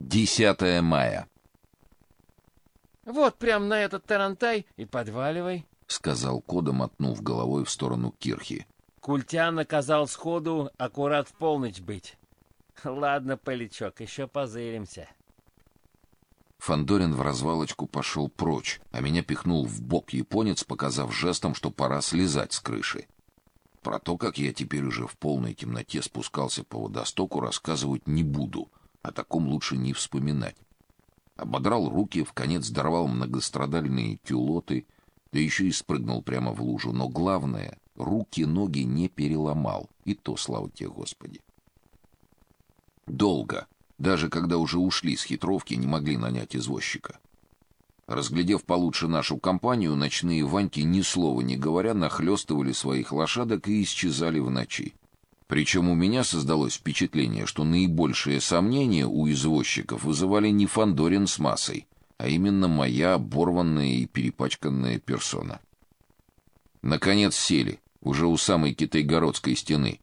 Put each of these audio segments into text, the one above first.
10 мая. Вот прям на этот тарантай и подваливай, сказал Кода, мотнув головой в сторону кирхи. Культян наказал сходу аккурат в полночь быть. Ладно, полячок, еще позыримся. Фандорин в развалочку пошел прочь, а меня пихнул в бок японец, показав жестом, что пора слезать с крыши. Про то, как я теперь уже в полной темноте спускался по водостоку, рассказывать не буду. О таком лучше не вспоминать. Ободрал руки, в конец дорвал многострадальные тюлоты, да еще и спрыгнул прямо в лужу. Но главное, руки-ноги не переломал, и то, слава тебе, Господи. Долго, даже когда уже ушли с хитровки, не могли нанять извозчика. Разглядев получше нашу компанию, ночные ваньки ни слова не говоря нахлестывали своих лошадок и исчезали в ночи. Причем у меня создалось впечатление, что наибольшие сомнения у извозчиков вызывали не Фандорин с массой, а именно моя оборванная и перепачканная персона. Наконец сели, уже у самой Китайгородской стены.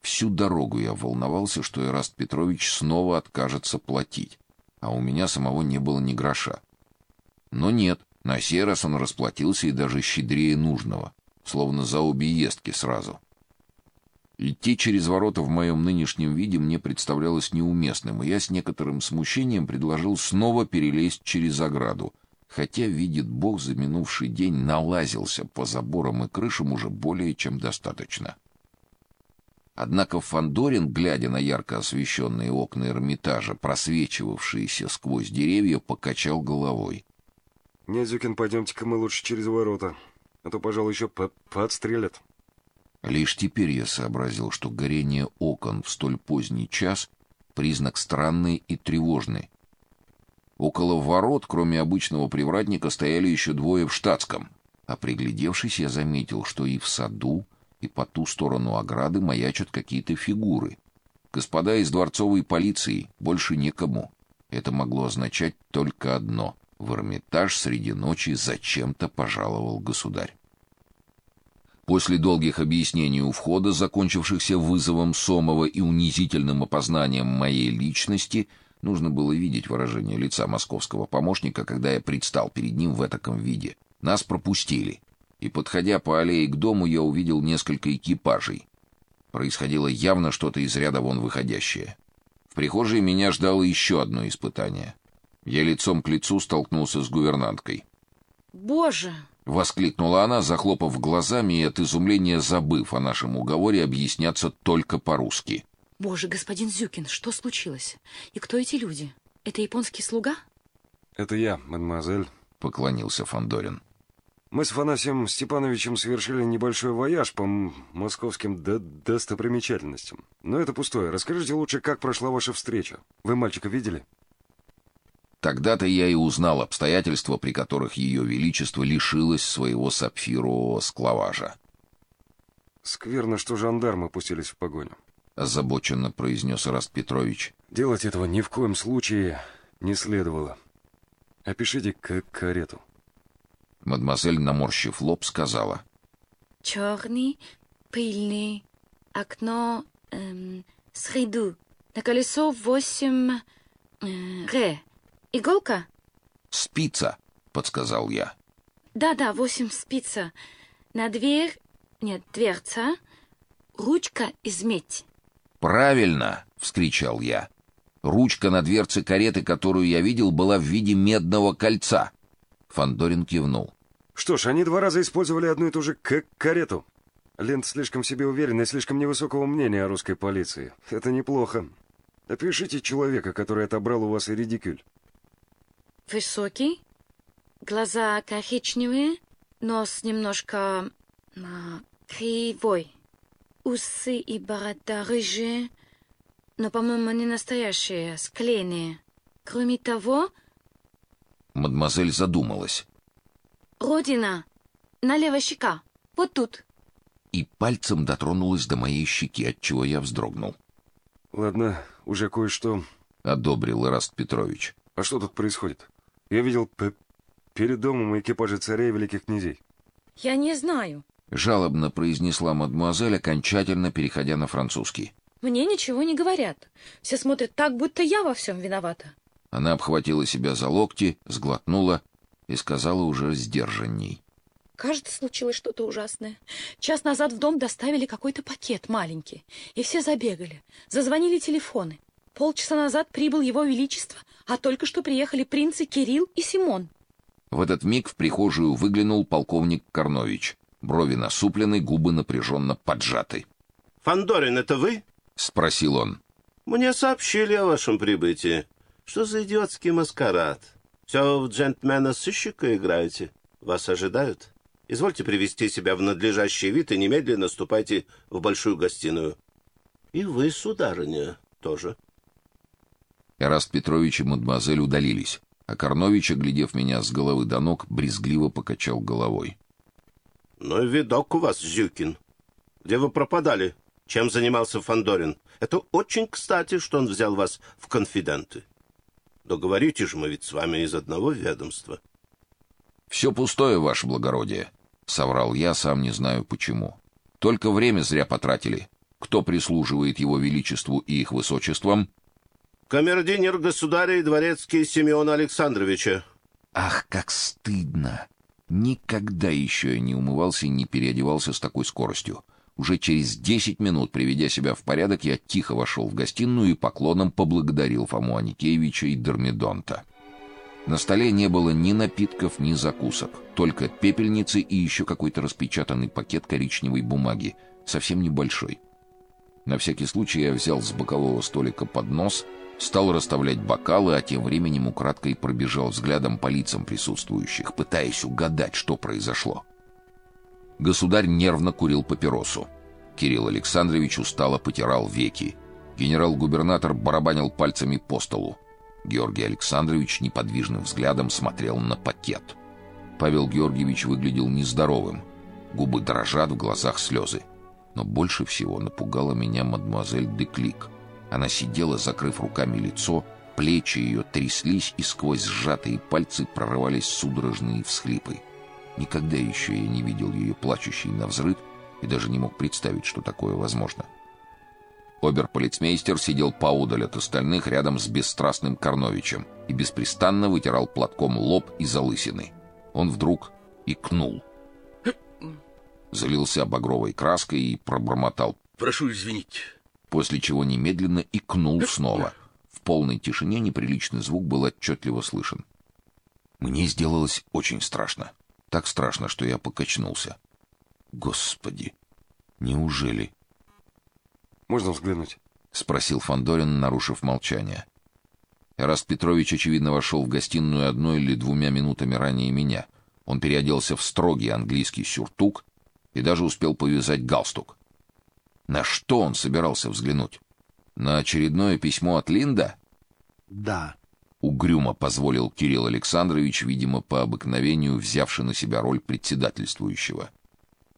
Всю дорогу я волновался, что Ираст Петрович снова откажется платить, а у меня самого не было ни гроша. Но нет, на сей раз он расплатился и даже щедрее нужного, словно за обе ездки сразу. Идти через ворота в моем нынешнем виде мне представлялось неуместным, и я с некоторым смущением предложил снова перелезть через ограду, хотя, видит Бог, за минувший день налазился по заборам и крышам уже более чем достаточно. Однако Фандорин, глядя на ярко освещенные окна Эрмитажа, просвечивавшиеся сквозь деревья, покачал головой. Нет, Зюкин, пойдемте-ка мы лучше через ворота, а то, пожалуй, еще по подстрелят. Лишь теперь я сообразил, что горение окон в столь поздний час признак странный и тревожный. Около ворот, кроме обычного привратника, стояли еще двое в штатском. А приглядевшись, я заметил, что и в саду, и по ту сторону ограды маячат какие-то фигуры. Господа из дворцовой полиции, больше никому. Это могло означать только одно: в Эрмитаж среди ночи зачем-то пожаловал государь. После долгих объяснений у входа, закончившихся вызовом Сомова и унизительным опознанием моей личности, нужно было видеть выражение лица московского помощника, когда я предстал перед ним в этаком виде. Нас пропустили, и подходя по аллее к дому, я увидел несколько экипажей. Происходило явно что-то из ряда вон выходящее. В прихожей меня ждало еще одно испытание. Я лицом к лицу столкнулся с гувернанткой. Боже, воскликнула она, захлопав глазами и от изумления забыв о нашем уговоре объясняться только по-русски. Боже, господин Зюкин, что случилось? И кто эти люди? Это японский слуга? Это я, мадемуазель, поклонился Фандорин. Мы с Фанасием Степановичем совершили небольшой вояж по московским достопримечательностям. Но это пустое. Расскажите лучше, как прошла ваша встреча. Вы мальчика видели? Тогда-то я и узнал обстоятельства, при которых ее величество лишилось своего сапфирового склаважа. Скверно, что жандармы пустились в погоню, озабоченно произнес Раст Петрович. Делать этого ни в коем случае не следовало. Опишите к карету. Мадемуазель, наморщив лоб, сказала: Черный, пыльный, окно эм, среду, на колесо восемь э, ре. Иголка? Спица, подсказал я. Да-да, восемь спица. На дверь, нет, дверца, ручка из медь. Правильно, вскричал я. Ручка на дверце кареты, которую я видел, была в виде медного кольца. Фандорин кивнул. Что ж, они два раза использовали одну и ту же к карету. Лент слишком в себе уверен и слишком невысокого мнения о русской полиции. Это неплохо. Опишите человека, который отобрал у вас редикюль. Высокий, глаза коричневые, нос немножко а, кривой, усы и борода рыжие, но, по-моему, не настоящие, склеенные. Кроме того... Мадемуазель задумалась. Родина, налево щека, вот тут. И пальцем дотронулась до моей щеки, от чего я вздрогнул. Ладно, уже кое-что... Одобрил Ираст Петрович. А что тут происходит? Я видел перед домом экипажи царей и великих князей. Я не знаю. Жалобно произнесла мадемуазель, окончательно переходя на французский. Мне ничего не говорят. Все смотрят так, будто я во всем виновата. Она обхватила себя за локти, сглотнула и сказала уже сдержанней. Кажется, случилось что-то ужасное. Час назад в дом доставили какой-то пакет маленький, и все забегали. Зазвонили телефоны. Полчаса назад прибыл его величество, а только что приехали принцы Кирилл и Симон. В этот миг в прихожую выглянул полковник Корнович. Брови насуплены, губы напряженно поджаты. «Фандорин, это вы?» — спросил он. «Мне сообщили о вашем прибытии. Что за идиотский маскарад? Все в джентльмена-сыщика играете? Вас ожидают? Извольте привести себя в надлежащий вид и немедленно ступайте в большую гостиную. И вы, сударыня, тоже». Эраст Петрович и мадемуазель удалились, а Корнович, оглядев меня с головы до ног, брезгливо покачал головой. «Ну и видок у вас, Зюкин. Где вы пропадали? Чем занимался Фандорин? Это очень кстати, что он взял вас в конфиденты. Договорите же мы ведь с вами из одного ведомства». «Все пустое, ваше благородие», — соврал я, сам не знаю почему. «Только время зря потратили. Кто прислуживает его величеству и их высочествам?» Камердинер государя и дворецкий Симеона Александровича. Ах, как стыдно! Никогда еще я не умывался и не переодевался с такой скоростью. Уже через десять минут, приведя себя в порядок, я тихо вошел в гостиную и поклоном поблагодарил Фому Аникеевича и Дормидонта. На столе не было ни напитков, ни закусок, только пепельницы и еще какой-то распечатанный пакет коричневой бумаги, совсем небольшой. На всякий случай я взял с бокового столика поднос — Стал расставлять бокалы, а тем временем украдкой пробежал взглядом по лицам присутствующих, пытаясь угадать, что произошло. Государь нервно курил папиросу. Кирилл Александрович устало потирал веки. Генерал-губернатор барабанил пальцами по столу. Георгий Александрович неподвижным взглядом смотрел на пакет. Павел Георгиевич выглядел нездоровым. Губы дрожат, в глазах слезы. Но больше всего напугала меня мадемуазель Деклик. Она сидела, закрыв руками лицо, плечи ее тряслись, и сквозь сжатые пальцы прорывались судорожные всхлипы. Никогда еще я не видел ее плачущей на взрыв и даже не мог представить, что такое возможно. Оберполицмейстер сидел поодаль от остальных рядом с бесстрастным Корновичем и беспрестанно вытирал платком лоб и залысины. Он вдруг икнул. Залился багровой краской и пробормотал. «Прошу извинить» после чего немедленно икнул снова. В полной тишине неприличный звук был отчетливо слышен. Мне сделалось очень страшно. Так страшно, что я покачнулся. Господи, неужели? Можно взглянуть? спросил Фандорин, нарушив молчание. Эраст Петрович очевидно вошел в гостиную одной или двумя минутами ранее меня. Он переоделся в строгий английский сюртук и даже успел повязать галстук. На что он собирался взглянуть? На очередное письмо от Линда? Да. Угрюмо позволил Кирилл Александрович, видимо, по обыкновению взявший на себя роль председательствующего. —